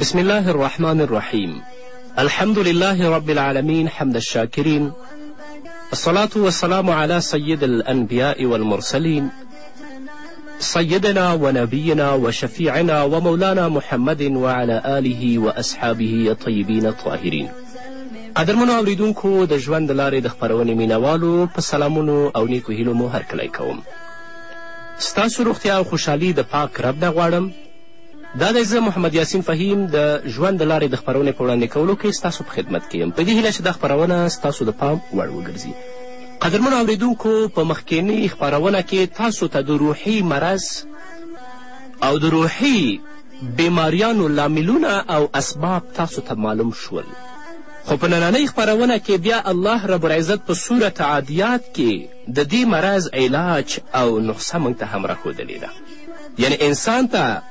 بسم الله الرحمن الرحیم الحمد لله رب العالمین حمد الشاکرین الصلاة والسلام على سید الانبیاء والمرسلین سیدنا و نبینا و شفیعنا و مولانا محمد وعلى آله و اصحابه طیبین الطاهرین قدرمنو اوریدونکو د ژوند لارې د خپرونې مینوالو په سلامونو او نیکو هیلو مو هرکلی کوم ستاسو روغتیا او خوشحالي د پاک رب نه غواړم دا دی زه محمد یاسین فهیم د ژوند د لارې د خپرونې په وړاندې کولو کې ستاسو په خدمت کې یم په دې هیله چې دا خپرونه ستاسو د پام وړ وګرځي قدرمنو اورېدونکو په مخکینۍ خپرونه کې تاسو ته د روحي مرض او د روحي بیماریانو لاملونه او اسباب تاسو ته معلوم شول خو په نننۍ خپرونه کې بیا الله رب العزت په صورت عادیات کې د دې مرض علاج او نقصه موږ ته هم راښودلې ده یعنی انسان ته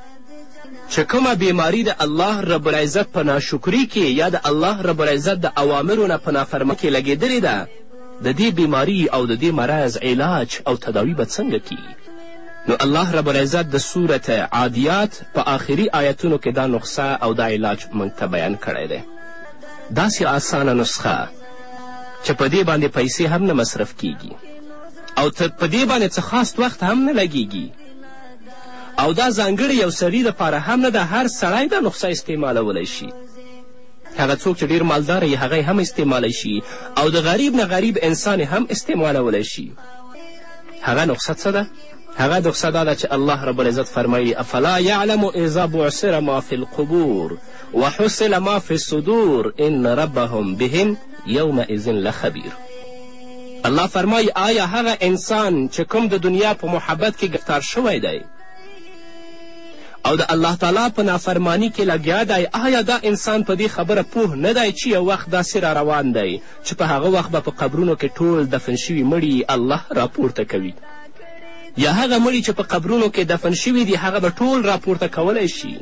چې کومه بیماری د الله رب العزت په ناشکری کې یا د الله رب العزت د اوامرو نه په نافرمه کې لګېدلې ده د دې بیماری او د دې مرض علاج او تداوی به څنګه کیږي نو الله رب العزت د صورت عادیات په آخري آیتونو کې دا نقصه او دا علاج موږ ته بیان کړی دی داسې آسانه نسخه چې په دې باندې پیسې هم نه مصرف کیږي او ته په دې باندې څه خاص وخت هم نه لګیږي او دا ځانګړې یو سړي لپاره هم نه ده هر سړی دا نسخه استعمالولی شي هغه څوک چې ډیر مالدار یې هغه هم استعمالی شي او د غریب نه غریب انسان هم استعمالولی شي هغه نقصه څه ده هغه نقصه دا ده چې الله رب العزت فرمایي افلا یعلم اذا بعصر ما فی القبور وحصل ما فی الصدور ان ربهم بهم یومئذ لخبیر الله فرمایي آیا هغه انسان چې کوم د دنیا په محبت کې ګرفتار شوی دی او د الله تعالی په نافرمانی کې لګیا دی آیا دا انسان په دې خبره پوه نه دی چې یو وخت داسې را روان دی چې په هغه وخت به په قبرونو کې ټول دفن شوي مړي الله راپورته کوي یا هغه مړي چې په قبرونو کې دفن شوي دي هغه به ټول راپورته کولی شي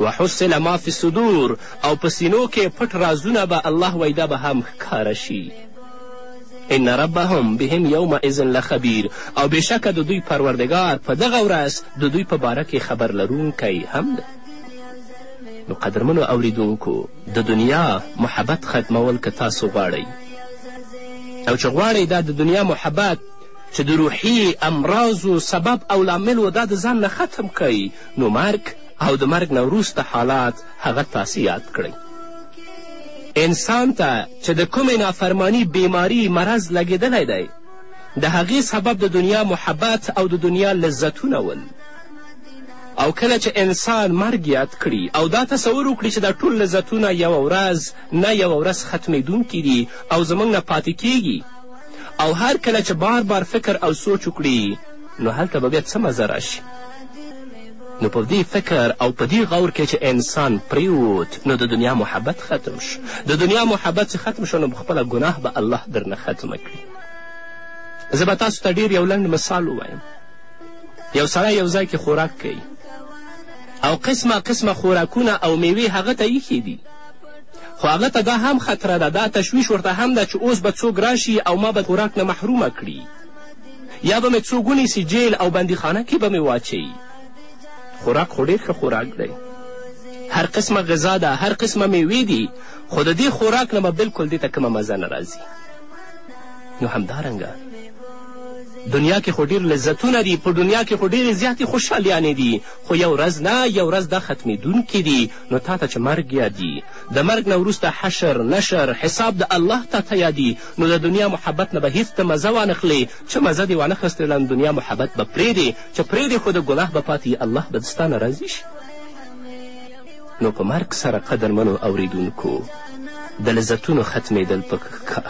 وحصل ما فی الصدور او په سینو کې پټ رازونه به الله وایي دا به هم ښکاره شي ان ربهم بهم یومئذ لخبیر او بېشکه د دوی پروردګار په دغه ورځ د دوی په باره کې خبر لرونکی هم دی نو قدرمنو اوریدونکو د دنیا محبت ختمول که تاسو غواړئ او چې غواړئ دا د دنیا محبت چې د روحي امراضو سبب او لامل و دا د ځان نه ختم کړئ نو مرګ او د مرګ نه وروسته حالات هغه تاسې یاد کړئ انسان ته چې د کومې نافرمانی بیماری مرض لګېدلی دی د هغې سبب د دنیا محبت او د دنیا لذتونه ول او کله چې انسان مرګ یاد کړي او دا تصور وکړي چې دا ټول لذتونه یوه ورځ نه یوه ورځ ختمیدونکي دي او زموږ نه پاتې کیږي او هر کله چې بار بار فکر او سوچ وکړي نو هلته به بیا څه مزه راشي نو په دې فکر او په دې غور کې چې انسان پریوت نو د دنیا محبت ختم شو د دنیا محبت چې ختم شو نو خپله ګناه به الله درنه ختمه کړي زه به تاسو ته ډیر یو لنډ مثال ووایم یو سړی یو ځای کې خوراک کوي او قسمه قسمه خوراکونه او میوې هغه ته ایښې دي خو هغه ته دا هم خطره ده دا تشویش ورته هم ده چې اوس به څوک راشي او ما به خوراک نه محرومه کړي یا به مې څوک ونیسي جیل او بندیخانه کې به مې واچوي خوراک خو ډېر ښه خوراک دی هر قسمه غذا ده هر قسمه میوې دي خو د دې خوراک نه به بلکل دې ته کومه مزه نه راځي نو همدارنګه دنیا کې خو ډېر لذتونه دي په دنیا کې خو ډېرې زیاتې خوشحالیانې دي خو یو ورځ نه یو ورځ دا ختمېدونکي دي نو تا ته چې مرګ یادي د مرګ نه وروسته حشر نشر حساب د الله تا ته یادي نو د دنیا محبت نه به هیڅ ته مزه وانخلې چې مزه دې وانخستې نو دنیا محبت به پرېږدې چې پرېږدې خو د ګناه به پاتې الله به ستا نه راضي شي نو په مرګ سره قدرمنو اوریدونکو د لذتونو ختمېدل په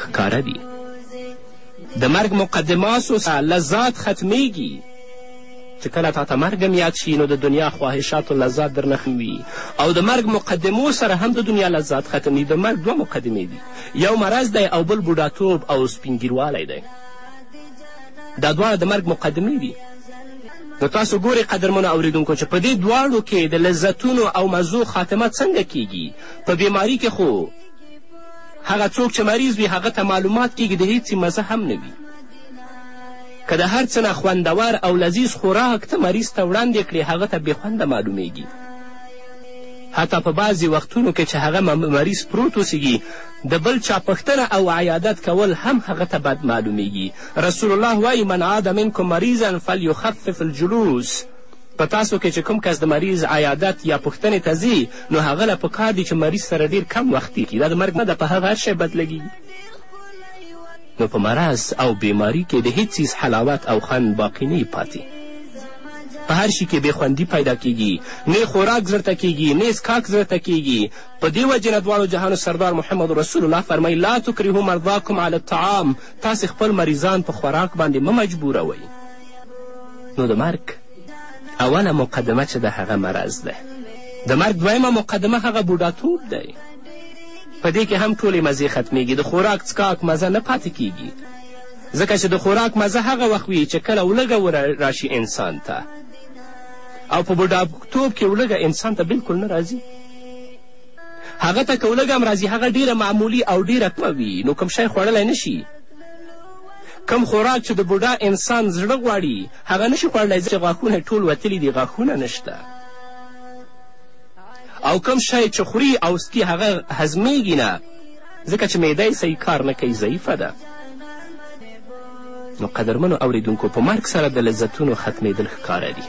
ښکاره دي د مرګ مقدماسو سره لذات ختمیږي چې کله تا ته مرګ هم یاد شي نو د دنیا خواهشات و لذات درنه وي او د مرګ مقدمو سره هم د دنیا لذات ختمي د مرګ دوه مقدمې دي یو مرض دی او بل بوډاتوب او سپینګیروالی دی دا دواړه د مرګ مقدمې دي نو تاسو ګورئ قدرمنو اوریدونکو چې په دې دواړو کې د لذتونو او مزو خاتمه څنګه کیږي په بیماری کې خو هغه څوک چې مریض وي هغه ته معلومات کیږي د هیڅ مزه هم نه وي که د هر څه نه خوندور او لذیذ خوراک ته مریض ته وړاندې کړې هغه ته بېخونده معلومیږي حتی په بعضې وختونو کې چې هغه مریض پروت اوسیږي د بل چا پښتنه او عیادت کول هم هغه ته بد معلومیږي رسول الله وایي من عاد منکم مریضا فلیخفف الجلوس په تاسو کې چې کوم کس د مریض عیادت یا پوښتنې ته ځي نو هغه له پکار دي چې مریض سره ډیر کم وخت تېر دا د مرګ نه ده په هغه هر شی بدلږي نو په مرض او بیماری کې د هیڅ څیز حلاوت او خوند باقی نه یي پاتې په هر شي کې بې خوندي پیدا کیږي نه خوراک زړه ته کیږي نه څکاک زړه ته کیږي په دې وجې نه دواړو جهانو سردار محمد رسول الله فرمایي لا تکرهو مرضاکم علی الطعام تاسې خپل مریضان په خوراک باندې مه مجبوروئ نو د مرګ اوله مقدمه چې د هغه مرض ده د مرګ دویمه مقدمه هغه بوډاتوب دی په دې کې هم ټولې مزې ختمیږي د خوراک څکاک مزه نه پاتې کیږي ځکه چې د خوراک مزه هغه وخت وي چې کله ولږه راشي انسان ته او په بوډاتوب کې ولږه انسان ته بلکل نه راځي هغه ته که ولږه هم راځي هغه ډیره معمولي او ډیره کمه وي نو کوم شی خوړلی نه شي کم خوراک چې د بوډا انسان زړه غواړي هغه نشي خوړلی چې غاښونه ټول وتلي دي غاښونه نشته او کوم شی چې خوري او سکي هغه هضمېږي نه ځکه چې معده یې صحیح کار نه کوي ضعیفه ده نو قدرمنو اوریدونکو په مرګ سره د لذتونو ختمېدل ښکاره دي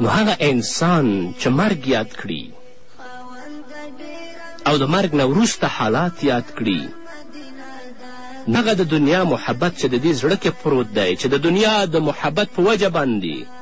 نو هغه انسان چې مرګ یاد کړي او د مرګ نه وروسته حالات یاد کړي دغه د دنیا محبت چې د دې زړه کې پروت دی چې د دنیا د محبت په وجه باندې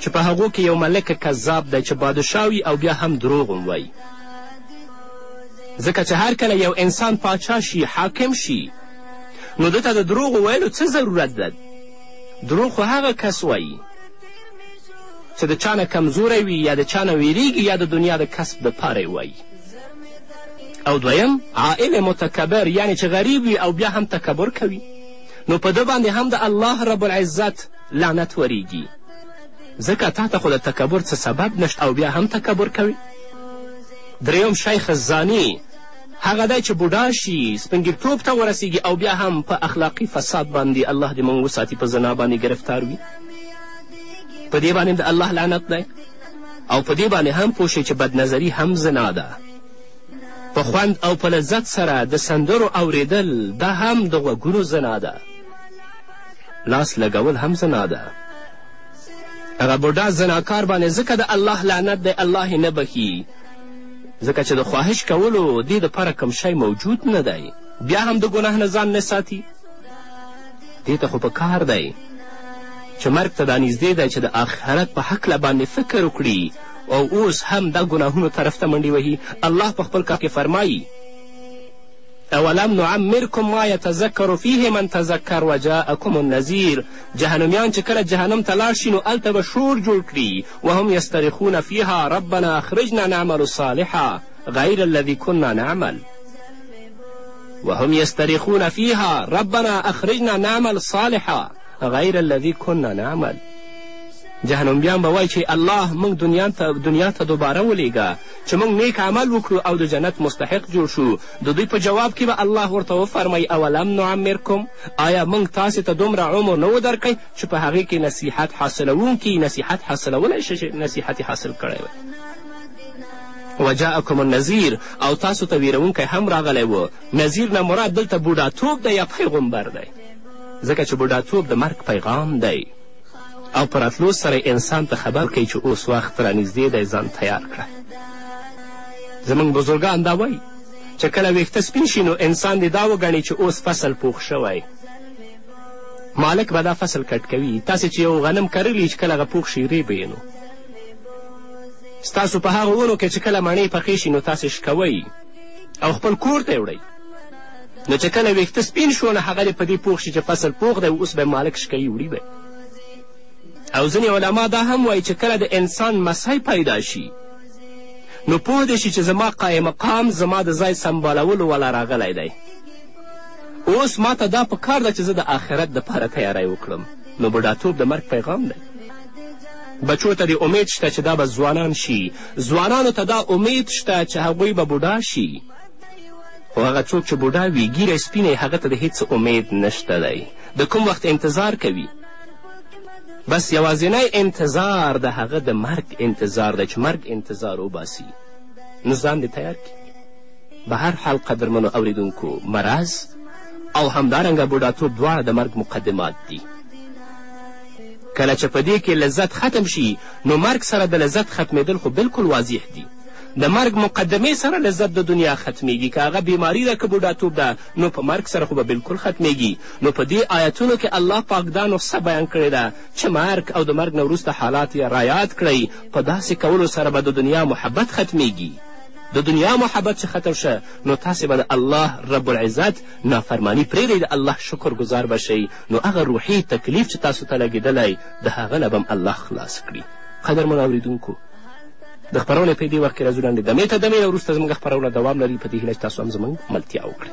چې په هغو کې یو ملک کذاب دی چې بادشاه وي او بیا هم دروغ هم وایي ځکه چې هر کله یو انسان پاچا شي حاکم شي نو ده ته د دروغو ویلو څه ضرورت ده دروغ خو هغه کس وایي چې د چا نه کمزوری وي یا د چا نه ویریږي یا د دنیا د کسب دپاره یې وایي او دویم عائل متکبر یعنی چې غریب وي او بیا هم تکبر کوي نو په ده باندې هم د الله رب العزت لعنت ورېږي ځکه تاته خو د تکبر څه سبب نشته او بیا هم تکبر کوي دریم شیخ الزاني هغه دی چې بوډا شي سپنګیرتوب ته ورسیږي او بیا هم په اخلاقي فساد باندې الله دې موږ وساتي په زنا باندې ګرفتار وي په دې باندې د الله لعنت دی او په دې باندې هم پوه چې بدنظري هم زنا ده په خوند او په لذت سره د سندرو اوریدل دا هم د غوږونو زنا ده لاس لګول هم زنا ده هغه بوډا زناکار باندې ځکه د الله لعنت دی الله یې نه بخي ځکه چې د خواهش کولو دې دپاره کوم شی موجود نه دی بیا هم د ګناه نه ځان نه ساتي دې ته خو په کار دی چې مرګ ته دا نږدې دی چې د آخرت په هکله باندې فکر وکړي او اوس هم دا ګناهونو طرف ته منډې وهي الله په خپل کار کې فرمایي اولم نعمرکم ما یتذکر فیه من تذکر وجاءکم النذیر جهنمیان چې کله جهنم ته لاړ شي نو هلته به شور جوړ کړي وهم یسترخون فیها ربنا اخرجنا نعمل صالحا غیر الذي کنا نعمل وهم یسترخون فیها ربنا اخرجنا نعمل صالحا غیر الذي کنا نعمل جهنمبیان به وایي چې الله موږ دنیا ته دنیا ته دوباره ولیږه چې موږ نیک عمل وکړو او د جنت مستحق جوړ شو د دوی په جواب کې به الله ورته وفرمایي اولم نعمرکم آیا موږ تاسې ته دومره عمر نه و درکړی چې په هغې کې نصیحت حاصلوونکي نصیحت حاصلولی شي چې نصیحت حاصل کړی وی وجاءکم النذیر او تاسو ته ویرونکی هم راغلی و نذیر نه مراد دلته بوډاتوب دی یا پیغمبر دی ځکه چې بوډاتوب د مرګ پیغام دی او په راتلو سره یې انسان ته خبر کوي چې اوس وخت رانږدې دی ځان تیار کړه زموږ بزرګان دا وایي چې کله ویښته سپین شي نو انسان دې دا وګڼي چې اوس فصل پوخ شوی مالک به دا فصل کټ کوي تاسې چې یو غنم کرلی چې کله هغه پوخ شي ریبې نو ستاسو په هغه ونو کې چې کله مڼې پخې شي نو تاسې شکوئ او خپل کور ته یې وړئ نو چې کله ویښته سپین شو نو هغه دې په دې پوخ شي چې فصل پوخ دی اوس به مالک شکوي وړي به او ځینې علما دا هم وایي چې کله د انسان مسای پیدا شي نو پوه دې شي چې زما قایم مقام زما د ځای سمبالولو والا راغلی دی اوس ما ته دا په کار ده چې زه د آخرت دپاره تیاری وکړم نو بوډاتوب د مرګ پیغام دی بچو ته دې امید شته چې دا به ځوانان شي ځوانانو ته دا امید شته چې هغوی به بوډا شي خو هغه څوک چې بوډا وي ږیره سپینه هغه ته د هیڅ امید نشته دی د کوم وخت انتظار کوي بس یوازینی انتظار د هغه د مرګ انتظار دی چې مرګ انتظار وباسي نو ځان دې تیار کړي به هر حال قدرمنو اوریدونکو مرض او همدارنګه بوډاتوب دواړه د مرګ مقدمات دي کله چې په دې کې لذت ختم شي نو مرګ سره د لذت ختمیدل خو بلکل واضح دي د مرګ مقدمې سره لذت د دنیا ختمیږي که هغه بیماری ده که بوډاتوب ده نو په مرګ سره خو به بلکل ختمیږي نو په دې آیتونو کې الله پاک دا نقصه بیان کړې ده چې مرګ او د مرګ نه وروسته حالات یې رایاد کړئ په داسې کولو سره به د دنیا محبت ختمیږي د دنیا محبت چې ختم شه نو تاسې به د الله رب العزت نافرمانی پرېږدئ د الله شکر ګزار به شئ نو هغه روحي تکلیف چې تاسو ته لګېدلی د هغه نه به الله خلاص کړي قدرمن اورېدونکو د خپرونې په دې وخت کې راځو لنډې دمې ته دمې نه وروسته زموږ خپرونه دوام لري په دې هیله چې تاسو هم زموږ ملتیا وکړئ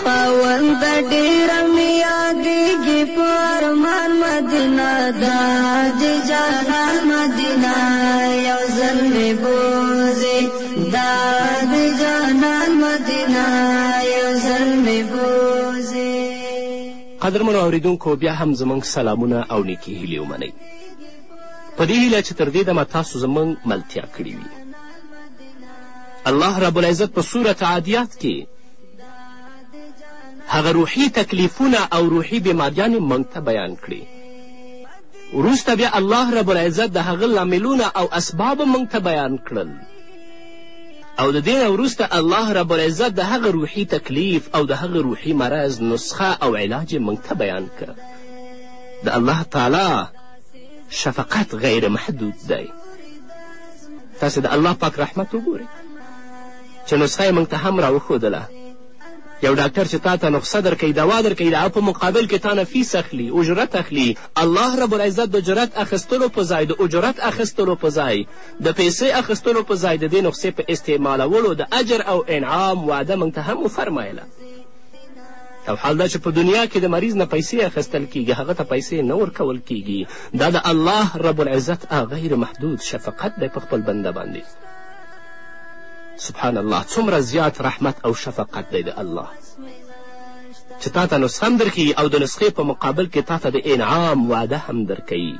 خاونده ډېره مې یادېږي په ارمان مدینه دا د جانان مدینه یو ځل مې بوځې دا د جانان مدینه یو ځل مې بوځې قدرمنو اورېدونکو بیا هم زموږ سلامونه او نیکې هیلې ومنئ په دې هیله چې تر دې دمه تاسو زموږ ملتیا کړې وي الله رب العزت په سورت عادیات کې هغه روحي تکلیفونه او روحي بیماریانې موږ ته بیان کړي وروسته بیا الله رب العزت د هغه لاملونه او اسباب موږ ته بیان کړل او د دې نه وروسته الله رب العزت د هغه روحي تکلیف او د هغه روحي مرض نسخه او علاج یې موږ ته بیان که د الله تعالی شفقت غیر محدود دی تاسې د الله پاک رحمت وګورئ چې نسخه یې موږ ته هم راوښودله یو ډاکټر چې تا ته نقصه درکوي دوا درکوي د هغه په مقابل کې تا نه فیس اخلي اجرت اخلي الله رب العزت د جرت اخیستلو په ځای د اجرت اخیستلو په ځای د پیسې اخیستلو په ځای د دې نقصې په استعمالولو د اجر او انعام وعده موږ ته هم وفرمایله او حال دا چې په دنیا کې د مریض نه پیسې اخیستل کیږي هغه ته پیسې نه ورکول کیږي دا د الله رب العزت غیر محدود شفقت دی په خپل بنده باندې سبحان الله څومره زیات رحمت او شفقت دی د الله چې تا ته نسخه هم درکوي او د نسخې په مقابل کې تا ته د انعام وعده هم درکوي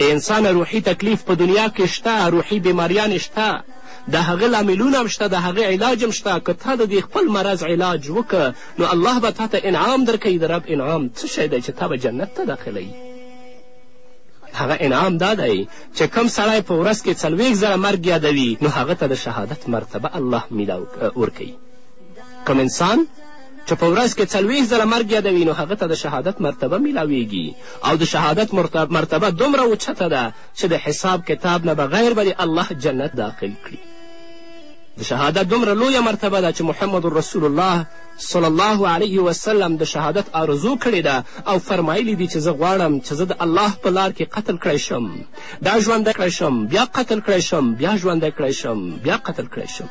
انسان روحي تکلیف په دنیا کې شته روحي بیماریانې شته د هغه لاملونه هم شته د هغه علاج هم شته که تا د دې خپل مرض علاج وکړه نو الله به تا ته انعام درکوي د رب انعام څه شی دی چې تا به جنت ته داخلوي هغه انعام دا دی چې کم سړی په ورځ کې څلوېښت ځله مرګ یادوي نو هغه ته د شهادت مرتبه الله میلاو ورکوي کم انسان چې په ورځ کې څلوېښت ځله مرګ یادوي نو هغه ته د شهادت مرتبه میلاویږي او د شهادت مرتبه دومره اوچته ده چې د حساب کتاب نه بغیر به الله جنت داخل کړي د شهادت دومره لویه مرتبه ده چې محمد رسول الله صلی الله علیه وسلم د شهادت آرزو کړې ده او فرمایلي دي چې زه غواړم چې زه د الله په لار کې قتل کړی شم دا ژوندی کړی شم بیا قتل کړی شم بیا ژوندی کړی شم بیا قتل کړی شم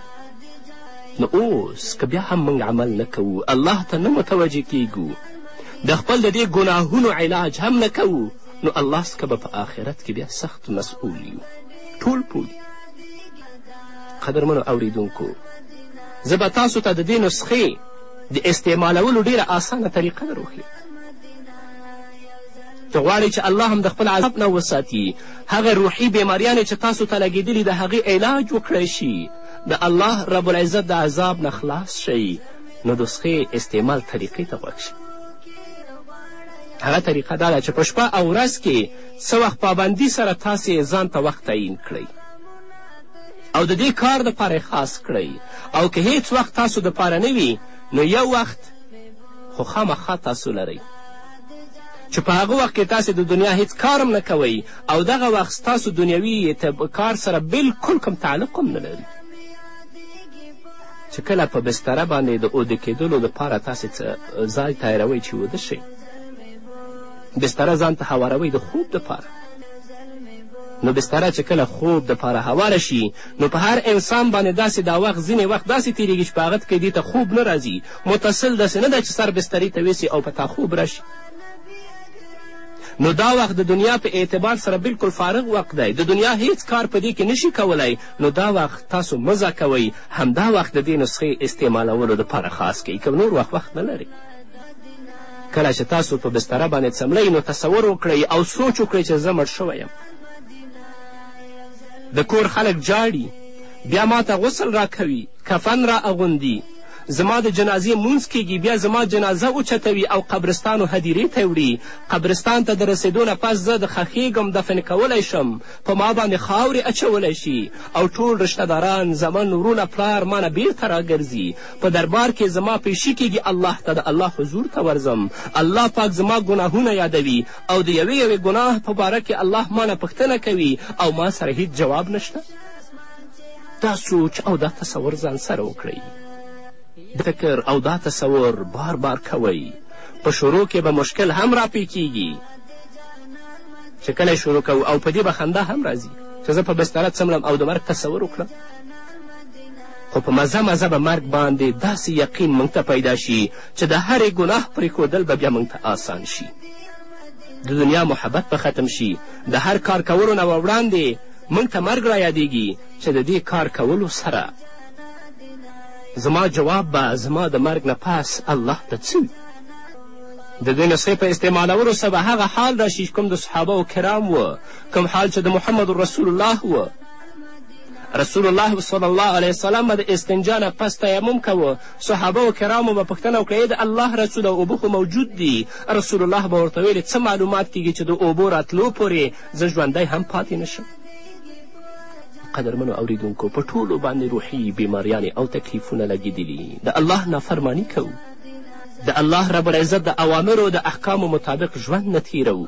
نو اوس که بیا هم موږ عمل نه کوو الله ته نه متوجه کیږو د خپل د دې ګناهونو علاج هم نه کوو نو الله څخه به په آخرت کې بیا سخت مسئول یو ټول پوه قدرمنو اوریدونکو زه به تاسو ته د دې نسخې د استعمالولو ډېره آسانه طریقه در وښیم ته غواړئ چې الله هم د خپل عذاب نه وساتي هغه روحي بیماریانې چې تاسو ته لګېدلي د هغې علاج وکړی شي د الله رب العزت د عذاب نه خلاص شئ نو نسخې استعمال طریقې ته غوږ شئ هغه طریقه دا ده چې په شپه او ورځ کې څه وخت پابندي سره تاسې ځان ته وخت تعیین کړئ او د دې کار دپاره یې خاص کړئ او که هیڅ وخت تاسو دپاره نه وي نو یو وخت خو خامخا تاسو لرئ چې په هغه وخت کې تاسې د دنیا هیڅ کار هم نه کوئ او دغه وخت ستاسو دنیوي کار سره بلکل کوم تعلق هم نه لري چې کله په بستره باندې د اوده کېدلو دپاره تاسې څه ځای تیاروئ چې اوده شئ بستره ځان ته هواروئ د خوب دپاره نو بستره چې کله خوب دپاره هواره شي نو په هر انسان باندې داسې دا وخت ځینې وخت داسې تېرېږي چې په هغه کې دې ته خوب نه راځي متصل داسې نه ده چې سر بسترې ته ویسي او په تا خوب راشي نو دا وخت د دنیا په اعتبار سره بلکل فارغ وخت دی د دنیا هیڅ کار په دې کې نشي کولی نو دا وخت تاسو مه کوئ همدا وخت د دې نسخې استعمالولو دپاره خاص کړئ که نور وخت وخت نه لرئ کله چې تاسو په بستره باندې څملئ نو تصور وکړئ او سوچ وکړئ چې زه مړ شوی یم د کور خلک جاړي بیا ما ته غسل راکوي کفن را اغوندي زما د جنازې مونځ کیږي بیا زما جنازه اوچتوي او قبرستانو هدیرې ته وړي قبرستان ته د رسېدو نه پس زه د خښېږم دفن کولی شم په ما باندې خاورې اچولی شي او ټول رشته داران زمن ورونه پلار ما نه بیرته راګرځي په دربار کې زما پیشي کېږي الله ته د الله حضور ته ورځم الله پاک زما ګناهونه یادوي او د یوې یوې ګناه په باره کې الله ما نه پوښتنه کوي او ما سره هیڅ جواب نشته دا سوچ او دا تصور ځان سره وکړئ د فکر او دا تصور بار بار کوئ په شروع کې به مشکل هم راپې کیږي چې کله شروع کوو او په دې به خندا هم راځي چې زه په بستره څملم او د مرګ تصور وکړم خو په مزه مزه به مرګ باندې داسې یقین موږ ته پیدا شي چې د هرې ګناه پرېښودل به بیا موږ ته آسان شي د دنیا محبت به ختم شي د هر کار کولو نه وړاندې موږ ته مرګ را یادیږي چې د دې کار کولو سره زما جواب به زما د مرګ نه پس الله ته څه وي د دې نسخې په استعمالولو سره به هغه حال راشي کوم د صحابه و کرام و کوم حال چې د محمد رسول الله و رسول الله صلی الله علیه وسلم به د استنجا نه پس تیمم کوه صحابه و کرامو به پوښتنه وکړه ای د الله رسوله اوبه خو موجود دي رسول الله به ورته ویلې څه معلومات کیږي چې د اوبو راتلو پورې زه ژوندی هم پاتې نشم قدرمنو اوریدونکو په ټولو باندې روحي بیماریانې او تکلیفونه لګېدلي د الله نافرمانی کوو د الله رب العزت د اوامرو د احکامو مطابق ژوند نه تیروو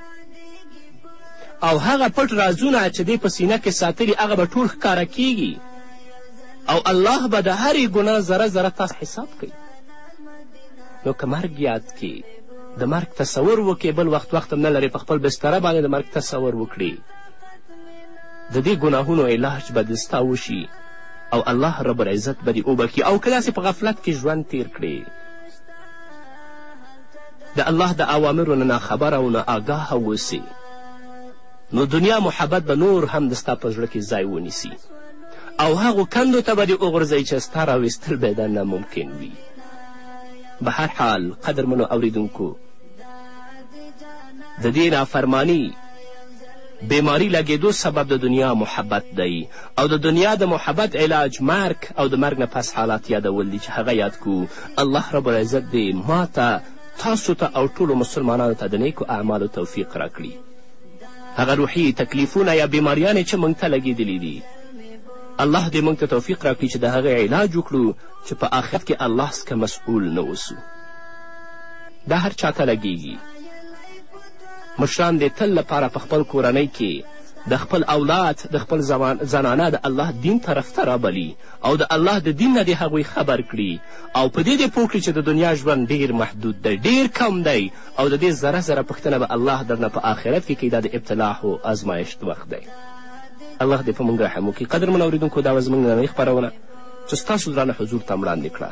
او هغه پټ رازونه چې دی په سینه کې ساتلي هغه به ټول ښکاره کیږي او الله به د هرې ګناه ذره ذره تاسو حساب کوي نو که مرګ یاد کې د مرګ تصور وکړې بل وخت وخت هم نه لرې په خپل بستره باندې د مرګ تصور وکړي د دې ګناهونو علاج به د ستا وشي او الله رب العزت به دې وبخي او که داسې په غفلت کې ژوند تیر کړې د الله د اوامرو نه ناخبره او نه آګاه اوسې نو دنیا محبت به نور هم د ستا په زړه کې ځای ونیسي او هغو کندو ته به دې وغورځوي چې ستا راویستل به دا ناممکن وي به هر حال قدرمنو اوریدونکو د دې نافرمانی بیماری لګېدو سبب د دنیا محبت دی او د دنیا د محبت علاج مرګ او د مرګ نه پس حالات یادول دي چې هغه یاد کو الله رب العزت دې ما ته تاسو ته او ټولو مسلمانانو ته د نیکو اعمالو توفیق راکړي هغه روحي تکلیفونه یا بیماریانې چې موږ ته لګېدلي دي الله دې موږ ته توفیق راکړي چې د هغې علاج وکړو چې په آخر کې الله څخه مسؤول نه اوسو دا هر چا ته لګیږي مشران دې تل لپاره په خپل کورنۍ کې د خپل اولاد د خپل زنانه د الله دین طرف ته رابلي او د الله د دین نه دې هغوی خبر کړي او په دې دې پوه کړي چې د دنیا ژوند ډیر محدود دی ډیر کم دی او د دې ذره ذره پوښتنه به الله درنه په آخرت کې کوي دا د ابتلاح او ازمایښت وخت دی الله دې په موږ رحم وکړي قدرمن اورېدونکو دا وه زموږ نننۍ خپرونه چې ستاسو درانه حضور ته وړاندې کړه